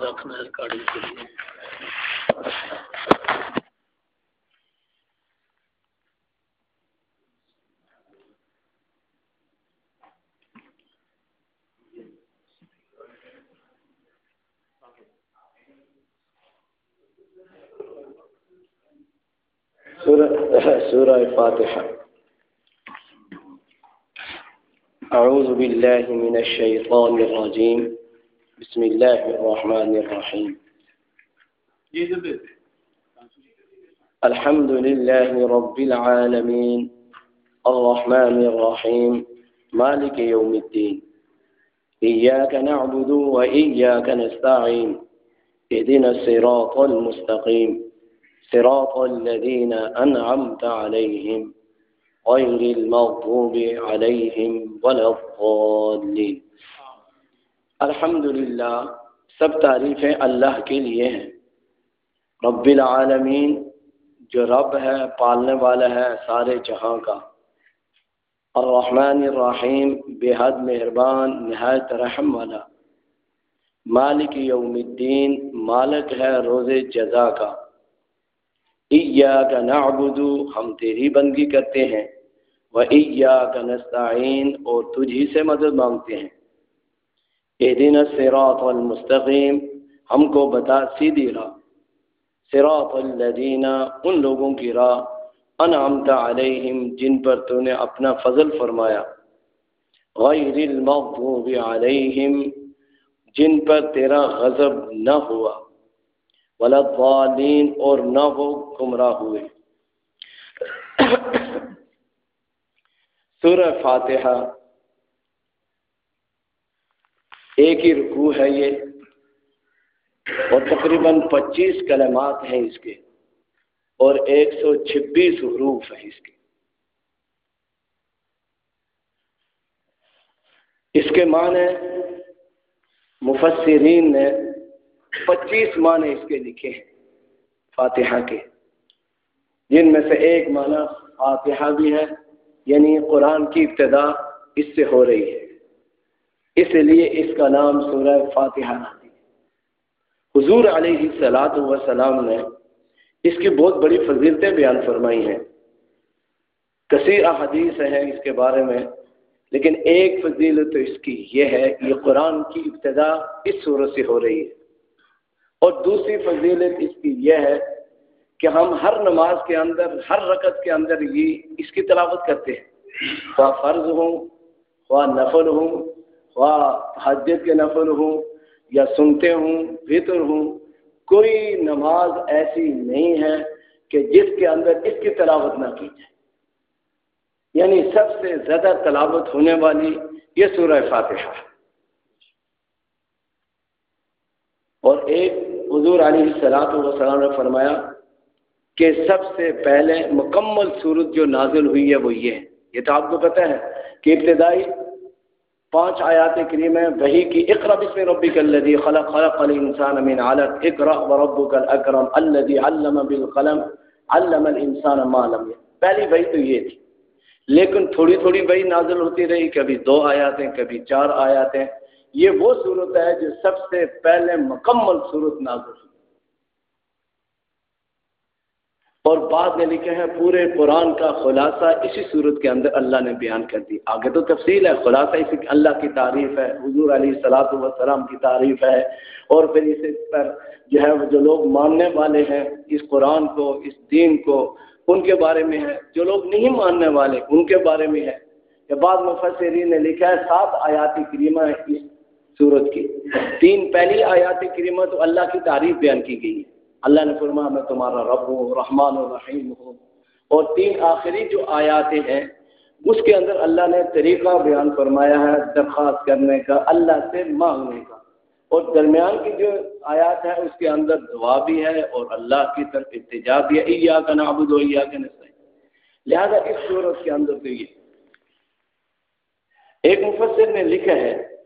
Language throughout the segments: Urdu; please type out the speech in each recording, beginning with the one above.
رکھنا ہے ریکارڈنگ کے سورة فاتحة أعوذ بالله من الشيطان الرجيم بسم الله الرحمن الرحيم الحمد لله رب العالمين الرحمن الرحيم مالك يوم الدين إياك نعبد وإياك نستعين اهدنا الصراط المستقيم صراط الذين أنعمت عليهم غير المغضوب عليهم ولا الضالين. الحمد للہ سب تعریفیں اللہ کے لیے ہیں۔ رب العالمین، جو رب ہے، پالنے والا ہے سارے جہاں کا۔ الرحمن الرحیم، بے حد مہربان، نہایت رحم والا۔ مالک یوم الدین، مالک ہے روز جزا کا۔ کا نعبد، ہم تیری بندگی کرتے ہیں۔ وہ کا نستعین اور تجھی سے مدد مانگتے ہیں۔ اے دن المستقیم ہم کو بتا سیدھی راہ۔ سراط الذین ان لوگوں کی راہ۔ انعمت علیہم جن پر تو نے اپنا فضل فرمایا۔ غیر المغضوب علیہم جن پر تیرا غضب نہ ہوا۔ ولدین اور نہ وہ گمراہ ہوئے۔ سورہ فاتحہ۔ ایک ہی رکوع ہے یہ۔ اور تقریباً پچیس کلمات ہیں اس کے۔ اور ایک سو چھبیس حروف ہیں اس کے۔ اس کے معنی مفسرین نے پچیس معنی اس کے لکھے ہیں، فاتحہ کے۔ جن میں سے ایک معنی فاتحہ بھی ہے یعنی قرآن کی ابتدا اس سے ہو رہی ہے۔ اس لیے اس کا نام سورہ فاتحہ ہے حضور علیہ سلاد وسلام نے اس کی بہت بڑی فضیلتیں بیان فرمائی ہیں۔ کثیر احادیث ہیں اس کے بارے میں، لیکن ایک فضیلت تو اس کی یہ ہے، یہ قرآن کی ابتدا اس صورت سے ہو رہی ہے۔ اور دوسری فضیلت اس کی یہ ہے کہ ہم ہر نماز کے اندر، ہر رکت کے اندر یہ اس کی تلاوت کرتے ہیں۔ خواہ فرض ہوں، خواہ نفل ہوں، خواہ حجت کے نفل ہوں یا سنتے ہوں بہتر ہوں، کوئی نماز ایسی نہیں ہے کہ جس کے اندر اس کی تلاوت نہ کی جائے۔ یعنی سب سے زیادہ تلاوت ہونے والی یہ سورہ فاتحہ۔ اور ایک حضور علیہ السلاۃ وسلام نے فرمایا کہ سب سے پہلے مکمل صورت جو نازل ہوئی ہے وہ یہ ہے۔ یہ تو آپ کو پتہ ہے کہ ابتدائی پانچ آیات کریم ہے وہی کی اقرا بسم ربک الذی خلق خلق الانسان من علق اقرا وربک الاکرم الذی علم بالقلم، علم الانسان ما لم پہلی وہی تو یہ تھی۔ لیکن تھوڑی تھوڑی وہی نازل ہوتی رہی، کبھی دو آیاتیں کبھی چار آیاتیں یہ وہ صورت ہے جو سب سے پہلے مکمل صورت نازل ہوئی۔ اور بعد میں لکھے ہیں پورے قرآن کا خلاصہ اسی صورت کے اندر اللہ نے بیان کر دی۔ آگے تو تفصیل ہے، خلاصہ اسی اللہ کی تعریف ہے، حضور علیہ السلاۃ والسلام کی تعریف ہے۔ اور پھر اس پر جو ہے جو لوگ ماننے والے ہیں اس قرآن کو، اس دین کو، ان کے بارے میں ہے۔ جو لوگ نہیں ماننے والے، ان کے بارے میں ہے۔ کہ بعض مفسرین نے لکھا ہے، سات آیاتی کریمہ اس سورت کی۔ تین پہلی آیات کریمہ تو اللہ کی تعریف بیان کی گئی۔ ہے اللہ نے فرما میں تمہارا رب ہوں، رحمان و رحیم ہوں۔ اور تین آخری جو آیاتیں ہیں، اس کے اندر اللہ نے طریقہ بیان فرمایا ہے درخواست کرنے کا، اللہ سے مانگنے کا۔ اور درمیان کی جو آیات ہے اس کے اندر دعا بھی ہے اور اللہ کی طرف اتجا بھی ہے۔ ایا کا نابود و ایا کا نسائی لہذا اس صورت کے اندر تو یہ۔ ایک مفسر نے لکھا ہے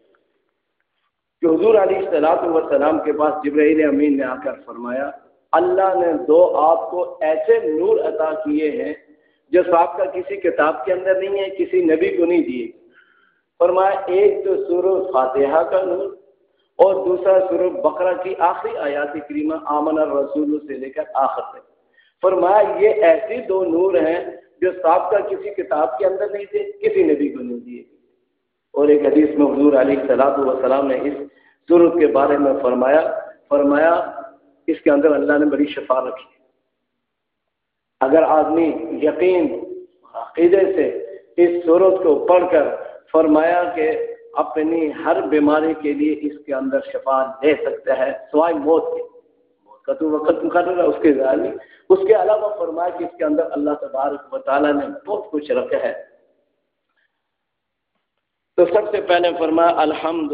کہ حضور علیہ السلاط وسلام کے پاس جبرائیل امین نے آ کر فرمایا، اللہ نے دو آپ کو ایسے نور عطا کیے ہیں جو صاحب کا کسی کتاب کے اندر نہیں ہے، کسی نبی کو نہیں دیے۔ فرمایا، ایک تو سور فاتحہ کا نور اور دوسرا سور بقرہ کی آخری آیات کریمہ آمن الرسول سے لے کر آخر تک۔ فرمایا، یہ ایسی دو نور ہیں جو صاحب کا کسی کتاب کے اندر نہیں تھے، کسی نبی کو نہیں دیے۔ اور ایک حدیث میں حضور علیہ صلاح وسلام نے اس صورت کے بارے میں فرمایا فرمایا، اس کے اندر اللہ نے بڑی شفا رکھی۔ اگر آدمی یقین عقیدے سے اس صورت کو پڑھ کر فرمایا کہ اپنی ہر بیماری کے لیے اس کے اندر شفا لے سکتا ہے، سوائے موت کے موت کا تو وقت مقرر ہے، اس کے ذہن اس کے علاوہ فرمایا کہ اس کے اندر اللہ تبارک و تعالیٰ نے بہت کچھ رکھا ہے۔ تو سب سے پہلے فرمایا الحمد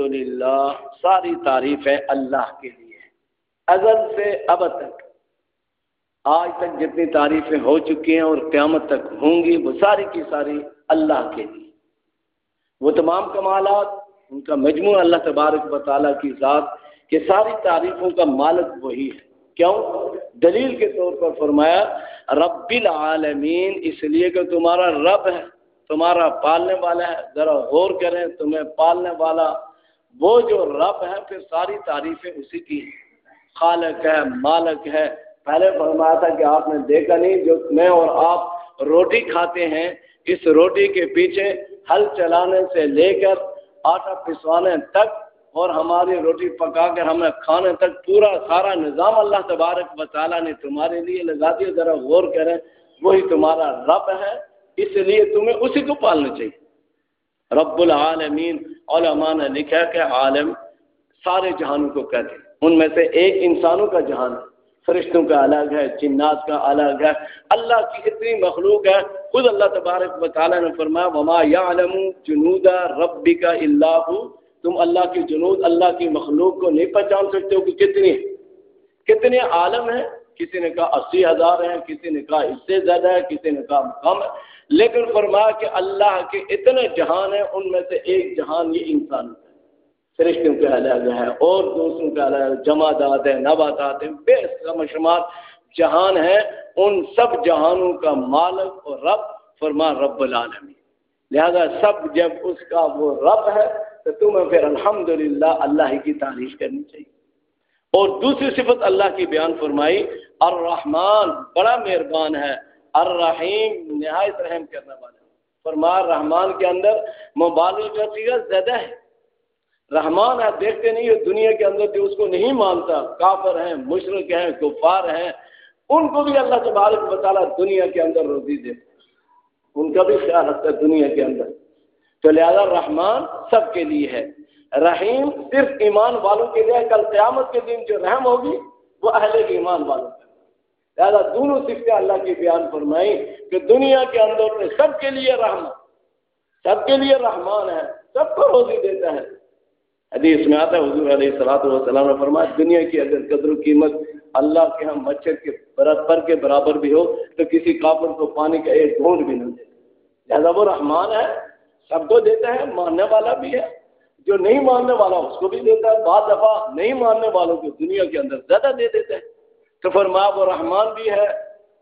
ساری تعریفیں اللہ کے لیے ازل سے اب تک۔ آج تک جتنی تعریفیں ہو چکی ہیں اور قیامت تک ہوں گی، وہ ساری کی ساری اللہ کے لیے۔ وہ تمام کمالات، ان کا مجموعہ اللہ تبارک و تعالیٰ کی ذات کہ ساری تعریفوں کا مالک وہی ہے۔ کیوں؟ دلیل کے طور پر فرمایا، رب العالمین، اس لیے کہ تمہارا رب ہے۔ تمہارا پالنے والا ہے، ذرا غور کریں، تمہیں پالنے والا وہ جو رب ہے، پھر ساری تعریفیں اسی کی خالق ہے، مالک ہے۔ پہلے فرمایا تھا کہ آپ نے دیکھا نہیں، جو میں اور آپ روٹی کھاتے ہیں، اس روٹی کے پیچھے ہل چلانے سے لے کر آٹا پسوانے تک اور ہماری روٹی پکا کر ہمیں کھانے تک پورا سارا نظام اللہ تبارک و تعالیٰ نے تمہارے لیے لگا دیا۔ ذرا غور کریں، وہی تمہارا رب ہے۔ اس لیے تمہیں اسی کو پالنا چاہیے۔ رب العالمین، علماء نے لکھا کہ عالم سارے جہانوں کو کہتے ہیں۔ ان میں سے ایک انسانوں کا جہان ہے، فرشتوں کا الگ ہے، جنات کا الگ ہے۔ اللہ کی اتنی مخلوق ہے، خود اللہ تبارک و تعالیٰ نے فرمایا، وما یعلم جنود ربی کا اللہ تم اللہ کی جنود، اللہ کی مخلوق کو نہیں پہچان سکتے ہو کہ کتنی کتنے عالم ہیں کسی نے کہا اسی ہزار ہیں، کسی نے کہا اس سے زیادہ ہے کسی نے کہا کم ہے لیکن فرمایا کہ اللہ کے اتنے جہان ہیں، ان میں سے ایک جہان یہ انسان ہے۔ فرشتوں کے الگ ہے اور دوسروں کے الگ جماعت ہیں، نباتات ہیں، بے شمار جہان ہے ان سب جہانوں کا مالک اور رب فرما رب العالمین۔ لہذا سب جب اس کا وہ رب ہے، تو تمہیں پھر الحمدللہ اللہ کی تعریف کرنی چاہیے۔ اور دوسری صفت اللہ کی بیان فرمائی، الرحمن، بڑا مہربان ہے۔ الرحیم، نہایت رحم کرنے والا فرما، رحمان کے اندر مبالغ کا زیادہ ہے۔ رحمان آپ دیکھتے نہیں ہو دنیا کے اندر جو اس کو نہیں مانتا، کافر ہیں مشرق ہیں، کفار ہیں، ان کو بھی اللہ تبارک بطالہ دنیا کے اندر روزی دے ان کا بھی خیال رکھتا ہے دنیا کے اندر۔ تو لہذا رحمان سب کے لیے ہے۔ رحیم صرف ایمان والوں کے لیے، کل قیامت کے دن جو رحم ہوگی، وہ اہل کے ایمان والوں کا لہٰذا دونوں صفتیں اللہ کی بیان فرمائی کہ دنیا کے اندر میں سب کے لیے رحمان سب کے لیے رحمان ہے، سب کو روزی دیتا ہے۔ حدیث میں آتا ہے، حضور علیہ السلاۃ والسلام نے فرمایا، دنیا کی اگر قدر و قیمت اللہ کے ہاں مچھر کے پر کے برابر بھی ہو، تو کسی کافر کو پانی کا ایک گھونٹ بھی نہ دے۔ لہٰذا وہ رحمان ہے، سب کو دیتا ہے، ماننے والا بھی ہے۔ جو نہیں ماننے والا اس کو بھی دیتا ہے، بعض دفعہ نہیں ماننے والوں کو دنیا کے اندر زیادہ دے دیتے ہیں تو فرمایا وہ رحمان بھی ہے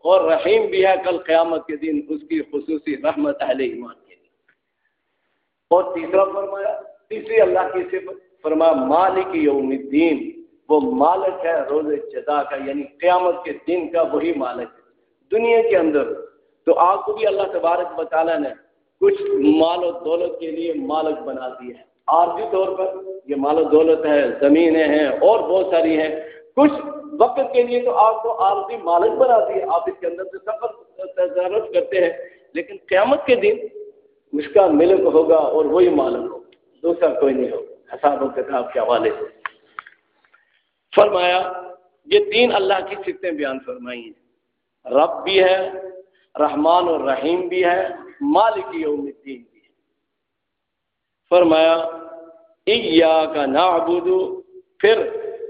اور رحیم بھی ہے کل قیامت کے دن اس کی خصوصی رحمت اہل ایمان کے لیے۔ اور تیسرا فرمایا، تیسری اللہ کی صفت، فرما، مالک یوم الدین، وہ مالک ہے روز جدا کا یعنی قیامت کے دن کا وہی مالک ہے۔ دنیا کے اندر تو آپ کو بھی اللہ تبارک تعالیٰ نے کچھ مال و دولت کے لیے مالک بنا دی ہے۔ عارضی طور پر یہ مال و دولت ہے، زمینیں ہیں اور بہت ساری ہیں۔ کچھ وقت کے لیے تو آپ کو عارضی مالک بنا دی ہے آپ اس کے اندر سے سفر، تجارت کرتے ہیں۔ لیکن قیامت کے دن اس کا ملک ہوگا اور وہی مالک ہوگا۔ دوسرا کوئی نہیں ہوگا۔ حساب و کتاب کے حوالے سے۔ فرمایا، یہ تین اللہ کی سفتیں بیان فرمائی ہیں۔ رب بھی ہے، رحمان اور رحیم بھی ہے، مالک یوم الدین بھی فرمایا ایا کا نعبد. پھر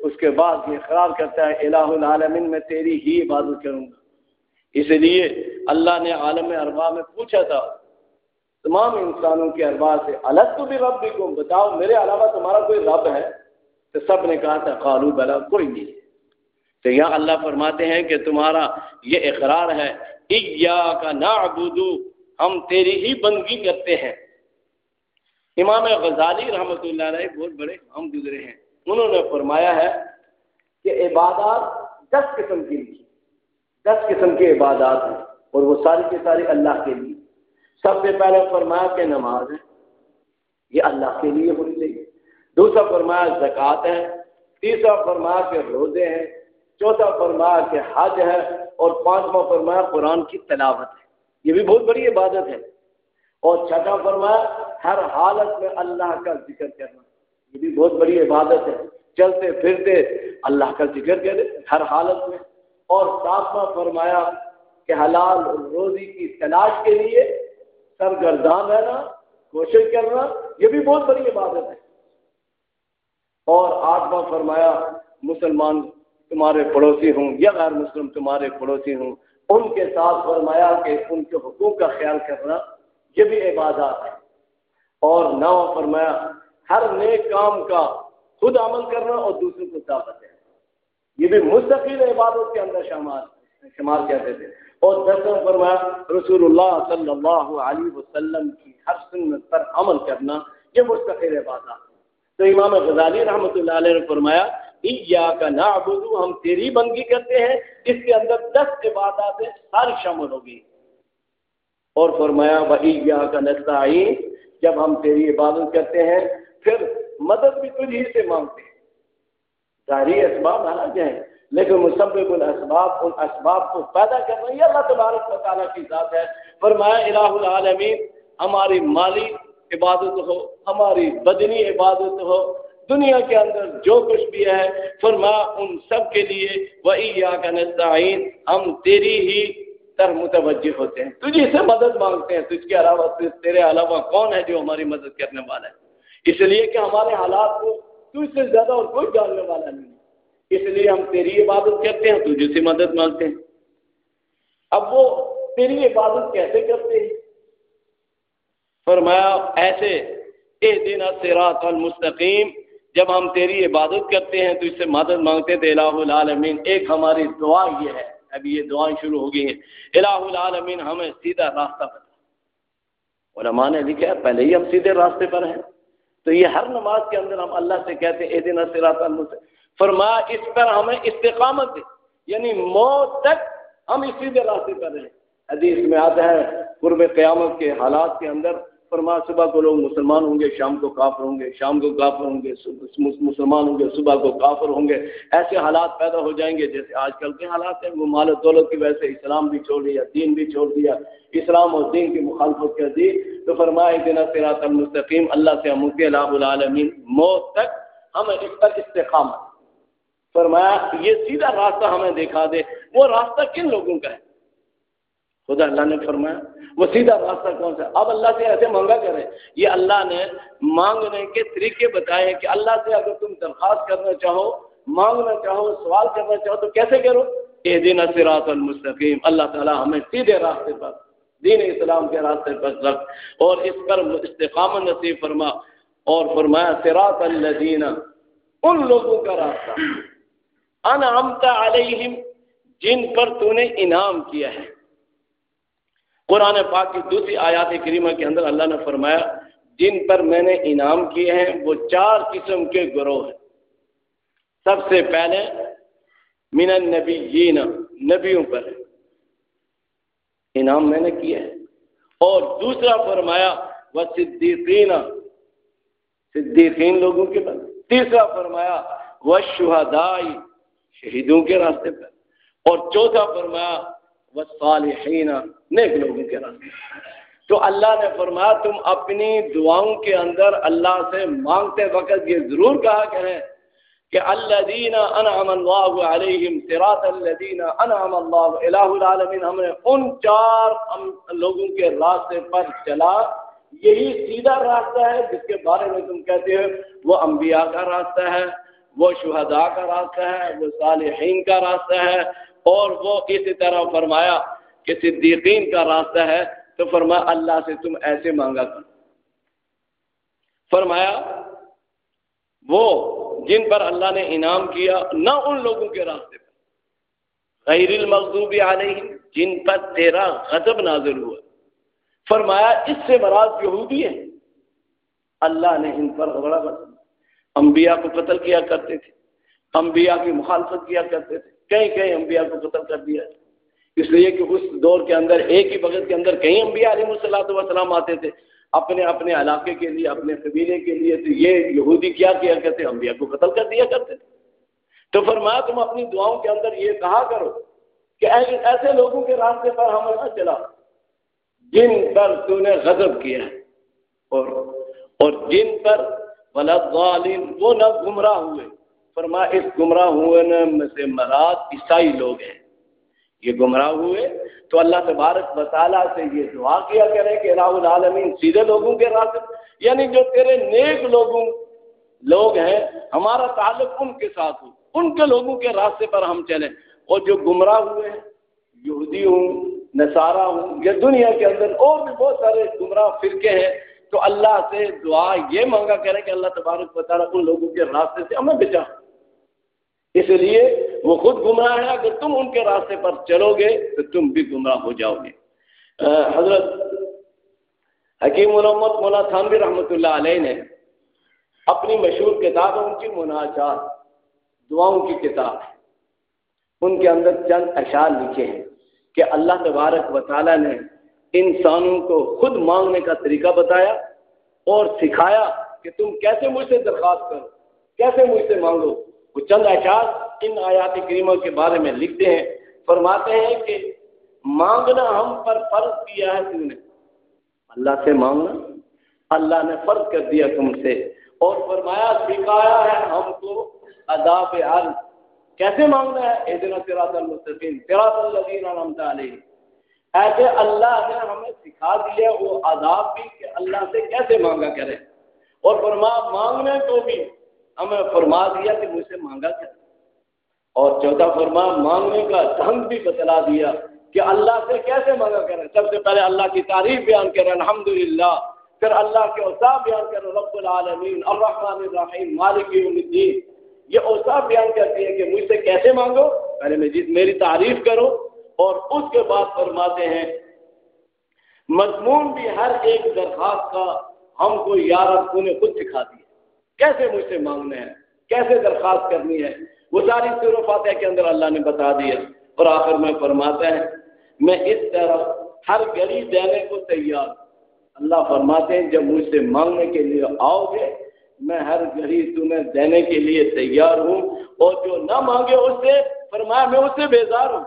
اس کے بعد یہ خیال کرتا ہے، الہ العالمین میں تیری ہی عبادت کروں گا. اس لیے اللہ نے عالم اربا میں پوچھا تھا، تمام انسانوں کے اربا سے الگ تو بھی رب بھی بتاؤ، میرے علاوہ تمہارا کوئی رب ہے؟ تو سب نے کہا تھا قالو بلا، کوئی نہیں تو یہاں اللہ فرماتے ہیں کہ تمہارا یہ اقرار ہے کا نعبدو ہم تیری ہی بندگی کرتے ہیں۔ امام غزالی رحمۃ اللہ علیہ بہت بڑے ہم گزرے ہیں۔ انہوں نے فرمایا ہے کہ عبادات دس قسم کی لکھی دس قسم کی عبادات ہیں اور وہ ساری کے ساری اللہ کے لیے۔ سب سے پہلے فرمایا کہ نماز ہے، یہ اللہ کے لیے ہونی چاہیے۔ دوسرا فرمایا زکوٰۃ ہے، تیسرا فرمایا کہ روزے ہیں، چوتھا فرمایا کہ حج ہے اور پانچواں فرمایا قرآن کی تلاوت ہے۔ یہ بھی بہت بڑی عبادت ہے۔ اور چھٹا فرمایا ہر حالت میں اللہ کا ذکر کرنا۔ یہ بھی بہت بڑی عبادت ہے۔ چلتے پھرتے اللہ کا ذکر کرے ہر حالت میں۔ اور ساتواں فرمایا کہ حلال روزی کی تلاش کے لیے سرگردان رہنا، کوشش کرنا، یہ بھی بہت بڑی عبادت ہے۔ اور آٹھواں فرمایا، مسلمان تمہارے پڑوسی ہوں یا غیر مسلم تمہارے پڑوسی ہوں، ان کے ساتھ فرمایا کہ ان کے حقوق کا خیال کرنا، یہ بھی عبادات ہے اور نواں فرمایا، ہر نیک کام کا خود عمل کرنا اور دوسروں کو دعوت ہے یہ بھی مستقل عبادت کے اندر شمار شمار کہتے تھے اور دسواں فرمایا، رسول اللہ صلی اللہ علیہ وسلم کی ہر سنت پر عمل کرنا یہ مستقل عبادات تو امام غزالی رحمۃ اللہ علیہ نے فرمایا کا نا ہم تیری بندگی کرتے ہیں۔ اس کے اندر دس عبادات ساری شامل ہوگی اور فرمایا وہی کا نستعین جب ہم تیری عبادت کرتے ہیں، پھر مدد بھی تجھ ہی سے مانگتے ہیں۔ ظاہری اسباب حالانکہ ہیں لیکن مسبب الاسباب، ان اسباب کو پیدا کرنا یہ اللہ تبارک و تعالیٰ کی ذات ہے۔ فرمایا، الہ العالمین، ہماری مالی عبادت ہو، ہماری بدنی عبادت ہو، دنیا کے اندر جو کچھ بھی ہے فرما ان سب کے لیے وہی یا کا ہم تیری ہی تر متوجہ ہوتے ہیں۔ تجھے سے مدد مانگتے ہیں، تجھ کے علاوہ تیرے علاوہ کون ہے جو ہماری مدد کرنے والا ہے؟ اس لیے کہ ہمارے حالات کو تجھ سے زیادہ اور کوئی جاننے والا نہیں اس لیے ہم تیری عبادت کرتے ہیں، تجھے سے مدد مانگتے ہیں۔ اب وہ تیری عبادت کیسے کرتے ہیں؟ فرمایا، ایسے اے دن سراط المستقیم۔ جب ہم تیری عبادت کرتے ہیں تو اس سے مدد مانگتے تھے الہ العالمین۔ ایک ہماری دعا یہ ہے۔ ابھی یہ دعائیں شروع ہو گئی ہیں۔ الہ العالمین، ہمیں سیدھا راستہ بتا۔ علماء نے لکھا ہے، پہلے ہی ہم سیدھے راستے پر ہیں۔ تو یہ ہر نماز کے اندر ہم اللہ سے کہتے ہیں، اے دن سراط المستقیم۔ فرمایا اس پر ہمیں استقامت دے۔ یعنی موت تک ہم اس سیدھے راستے پر رہیں حدیث میں آتا ہے، قرب قیامت کے حالات کے اندر فرما صبح کو لوگ مسلمان ہوں گے، شام کو کافر ہوں گے، شام کو کافر ہوں گے مسلمان ہوں گے، صبح کو کافر ہوں گے۔ ایسے حالات پیدا ہو جائیں گے جیسے آج کل کے حالات ہیں۔ وہ مال و دولت کی وجہ سے اسلام بھی چھوڑ دیا، دین بھی چھوڑ دیا۔ اسلام اور دین کی مخالفت کر دی۔ تو فرمائے دن سراط المستقیم۔ اللہ سے اموتی العالمین۔ موت تک ہمیں اس پر استقامت۔ فرمایا، یہ سیدھا راستہ ہمیں دکھا دے۔ وہ راستہ کن لوگوں کا ہے؟ خدا اللہ نے فرمایا، وہ سیدھا راستہ کون سا اب اللہ سے ایسے مانگا کریں یہ اللہ نے مانگنے کے طریقے بتائے ہیں کہ اللہ سے اگر تم درخواست کرنا چاہو، مانگنا چاہو، سوال کرنا چاہو، تو کیسے کرو؟ اے دن سراط المستقیم۔ اللہ تعالیٰ ہمیں سیدھے راستے پر، دین اسلام کے راستے پر رکھ اور اس پر استقام نصیب فرما اور فرمایا سراط الدین ان لوگوں کا راستہ۔ انعمتا علیہم، جن پر تو نے انعام کیا ہے۔ قرآن پاک کی دوسری آیات کریمہ کے اندر اللہ نے فرمایا، جن پر میں نے انعام کیے ہیں، وہ چار قسم کے گروہ ہیں۔ سب سے پہلے من النبیین، نبیوں پر انعام میں نے کیا ہے اور دوسرا فرمایا وہ صدیقین صدیقین لوگوں کے پر تیسرا فرمایا وہ شہدائی شہیدوں کے راستے پر۔ اور چوتھا فرمایا والصالحین، نیک لوگوں کے راستے۔ تو اللہ نے فرمایا، تم اپنی دعاؤں کے اندر اللہ سے مانگتے وقت یہ ضرور کہا کریں کہ الذین انعم اللہ علیہم صراط الذین انعم اللہ الہ العالمین، ہم نے ان چار لوگوں کے راستے پر چلا۔ یہی سیدھا راستہ ہے جس کے بارے میں تم کہتے ہو، وہ انبیاء کا راستہ ہے، وہ شہداء کا راستہ ہے، وہ صالحین کا راستہ ہے۔ اور وہ اسی طرح فرمایا کہ صدیقین کا راستہ ہے، تو فرمایا، اللہ سے تم ایسے مانگا کر۔ فرمایا، وہ جن پر اللہ نے انعام کیا، نہ ان لوگوں کے راستے پر۔ غیر المغضوب علیہم، جن پر تیرا غضب نازل ہوا۔ فرمایا، اس سے مراد یہودی ہے اللہ نے ان پر بڑا انبیاء کو قتل کیا کرتے تھے۔ انبیاء کی مخالفت کیا کرتے تھے۔ کئی کئی انبیاء کو قتل کر دیا اس لیے کہ اس دور کے اندر، ایک ہی بغت کے اندر کئی انبیاء علیہ السلام وسلام آتے تھے، اپنے اپنے علاقے کے لیے، اپنے قبیلے کے لیے۔ تو یہ یہودی کیا کیا کرتے؟ انبیاء کو قتل کر دیا کرتے۔ تھے تو فرمایا، تم اپنی دعاؤں کے اندر یہ کہا کرو کہ ایسے لوگوں کے راستے پر ہم نہ چلا جن پر تو نے غضب کیا ہے۔ اور اور جن پر وہ نہ گمراہ ہوئے۔ فرما، اس گمراہ ہوئے میں سے مراد عیسائی لوگ ہیں۔ یہ گمراہ ہوئے تو اللہ تبارک تعالیٰ سے یہ دعا کیا کرے کہ راہ العالمین سیدھے لوگوں کے راستے یعنی جو تیرے نیک لوگوں، لوگ ہیں، ہمارا تعلق ان کے ساتھ ہو، ان کے لوگوں کے راستے پر ہم چلیں۔ اور جو گمراہ ہوئے ہیں یہودی ہوں، نصارہ ہوں، یا دنیا کے اندر اور بھی بہت سارے گمراہ فرقے ہیں، تو اللہ سے دعا یہ مانگا کریں کہ اللہ تبارک تعالیٰ ان لوگوں کے راستے سے ہمیں بچا۔ اس لیے وہ خود گمراہ ہے، اگر تم ان کے راستے پر چلو گے تو تم بھی گمراہ ہو جاؤ گے۔ حضرت حکیم محمد مولا تھانوی رحمۃ اللہ علیہ نے اپنی مشہور کتاب ان کی مناجات، دعاؤں کی کتاب ہے ان کے اندر چند اشعار لکھے ہیں کہ اللہ تبارک و تعالیٰ نے انسانوں کو خود مانگنے کا طریقہ بتایا اور سکھایا کہ تم کیسے مجھ سے درخواست کرو، کیسے مجھ سے مانگو۔ وہ چند اشعار ان آیات کریموں کے بارے میں لکھتے ہیں، فرماتے ہیں کہ مانگنا ہم پر فرض کیا ہے تم نے۔ اللہ سے مانگنا، اللہ نے فرض کر دیا تم سے۔ اور فرمایا، سکھایا ہے ہم کو ادا پہ کیسے مانگنا ہے؟ اے دن تیرا المستقیم تیرا الدین علیہ ایسے اللہ نے ہمیں سکھا دیا وہ عذاب بھی کہ اللہ سے کیسے مانگا کرے۔ اور فرما مانگنے کو بھی ہمیں فرما دیا کہ مجھ سے مانگا کرے اور چوتھا فرما، مانگنے کا ڈھنگ بھی بتلا دیا کہ اللہ سے کیسے مانگا کرے سب سے پہلے اللہ کی تعریف بیان کرے الحمد للہ پھر اللہ کے اوساف بیان کرو رب العالمین، الرحمن الرحیم، مالک یوم الدین۔ یہ اوساف بیان کرتی ہے کہ مجھ سے کیسے مانگو؟ پہلے مجید میری تعریف کرو اور اس کے بعد فرماتے ہیں، مضمون بھی ہر ایک درخواست کا ہم کو یار تو نے خود سکھا دیا۔ کیسے مجھ سے مانگنا ہے کیسے درخواست کرنی ہے؟ وہ ساری سور فاتح کے اندر اللہ نے بتا دیا اور آخر میں فرماتا ہے میں اس طرح ہر گھڑی دینے کو تیار۔ اللہ فرماتے ہیں، جب مجھ سے مانگنے کے لیے آؤ گے، میں ہر گھڑی تمہیں دینے کے لیے تیار ہوں۔ اور جو نہ مانگے اس سے، فرمایا میں اس سے بیزار ہوں۔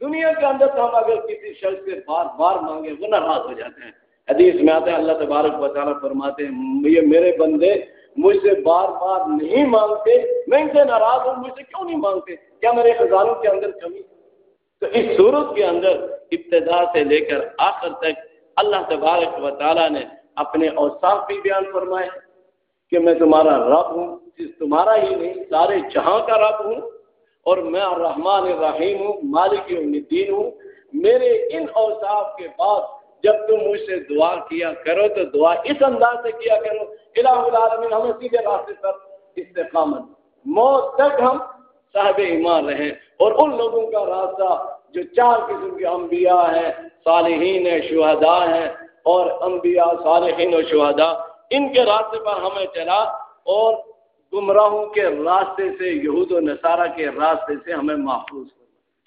دنیا کے اندر تو ہم اگر کسی شخص سے بار بار مانگے، وہ ناراض ہو جاتے ہیں۔ حدیث میں آتے ہیں اللہ تبارک و تعالیٰ فرماتے ہیں، یہ میرے بندے مجھ سے بار بار نہیں مانگتے، میں ان سے ناراض ہوں، مجھ سے کیوں نہیں مانگتے؟ کیا میرے خزانوں کے اندر کمی؟ تو اس صورت کے اندر ابتدا سے لے کر آخر تک اللہ تبارک و تعالیٰ نے اپنے اوساف بھی بیان فرمائے کہ میں تمہارا رب ہوں تمہارا ہی نہیں، سارے جہاں کا رب ہوں، اور میں الرحمن الرحیم ہوں، مالک الدین ہوں۔ میرے ان اوصاف کے بعد جب تم مجھ سے دعا کیا کرو، تو دعا اس انداز سے کیا کرو الہ العالمین ہمیں سیدھے راستے پر استقامت۔ موت تک ہم صاحب ایمان رہیں۔ اور ان لوگوں کا راستہ جو چار قسم کے انبیاء ہیں، صالحین شہداء ہیں اور انبیاء صالحین و شہداء، ان کے راستے پر ہمیں چلا اور گمراہوں کے راستے سے، یہود و نصارہ کے راستے سے ہمیں محفوظ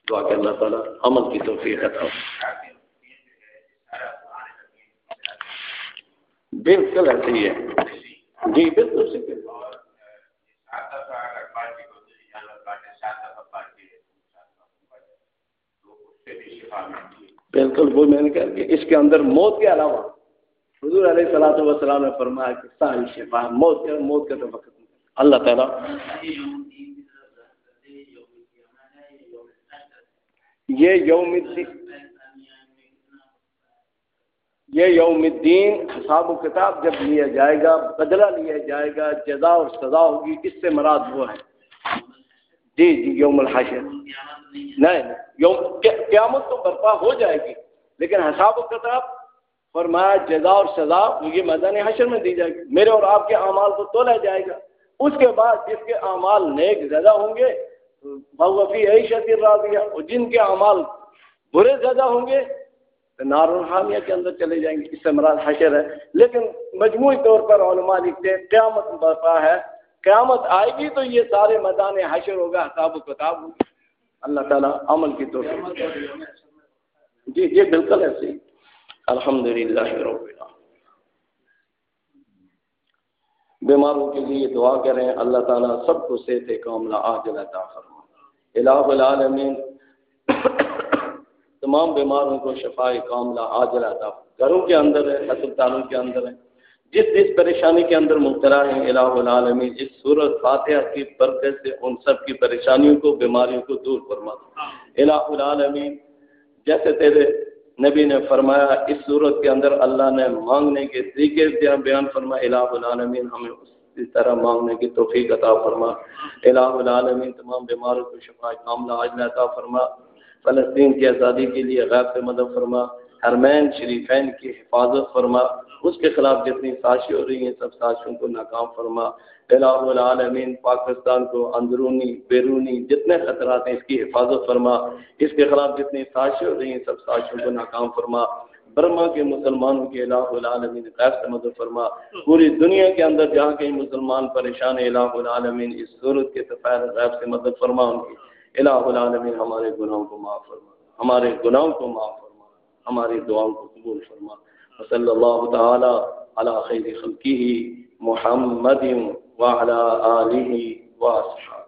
دعا کہ اللہ تعالیٰ عمل کی توفیق عطا بالکل ایسے ہی ہے۔ جی بالکل بالکل وہ میں نے کہا کہ اس کے اندر موت کے علاوہ حضور علیہ السلام وسلام نے فرمایا کہ ساری شفا موت کا موت کا تو وقت اللہ تعالیٰ۔ یہ یوم الدین۔ یہ یوم الدین حساب و کتاب جب لیا جائے گا، بدلہ لیا جائے گا، جزا اور سزا ہوگی، اس سے مراد وہ ہے۔ جی جی یوم الحشر۔ نہیں، یوم، قیامت تو برپا ہو جائے گی، لیکن حساب و کتاب فرمایا جزا اور سزا، یہ میدان حشر میں دی جائے گی۔ میرے اور آپ کے اعمال کو تولا جائے گا۔ اس کے بعد جس کے اعمال نیک زیادہ ہوں گے بھگوفی عیشت راضیہ، اور جن کے اعمال برے زیادہ ہوں گے نار الحامیہ کے اندر چلے جائیں گے، اس سے مراد حشر ہے۔ لیکن مجموعی طور پر علماء لکھتے ہیں، قیامت برپا ہے۔ قیامت آئے گی تو یہ سارے میدان حشر ہوگا، حساب و کتاب ہوگا۔ اللہ تعالیٰ عمل کی طور جی جی بالکل ایسے الحمد للہ بیماروں کے لیے دعا کریں، اللہ تعالیٰ سب کو صحت کاملہ آجل عطا فرما الہ العالمین۔ تمام بیماروں کو شفا کاملہ آجل عطا گھروں کے اندر ہے، ہسپتالوں کے اندر ہے۔ جس جس پریشانی کے اندر مبتلا ہے الہ العالمین اس صورت فاتحہ کی برکت سے ان سب کی پریشانیوں کو، بیماریوں کو دور فرما الہ العالمین، جیسے تیرے نبی نے فرمایا، اس صورت کے اندر اللہ نے مانگنے کے طریقے بیان فرما الہ العالمین، ہمیں اسی طرح مانگنے کی توفیق عطا فرما۔ الہ العالمین، تمام بیماروں کو شفا کاملہ عجل عطا فرما۔ فلسطین کی آزادی کے لیے غیر سے مدد فرما، حرمین شریفین کی حفاظت فرما، اس کے خلاف جتنی سازشیں ہو رہی ہیں، سب سازشوں کو ناکام فرما۔ الہ العالمین پاکستان کو اندرونی، بیرونی جتنے خطرات ہیں، اس کی حفاظت فرما۔ اس کے خلاف جتنی سازشیں ہو رہی ہیں، سب سازشوں کو ناکام فرما۔ برما کے مسلمانوں کے الہ العالمین غیر سے مدد فرما۔ پوری دنیا کے اندر جہاں کہیں مسلمان پریشان الہ العالمین اس صورت کے تفیر غیر سے مدد فرما۔ ان کی الہ العالمین، ہمارے گناہوں کو معاف فرما ہمارے گناہوں کو معاف فرما ہماری دعاؤں کو قبول فرما صلی اللہ تعالی علی خیر خلقی محمد وعلی آلہ وأصحابه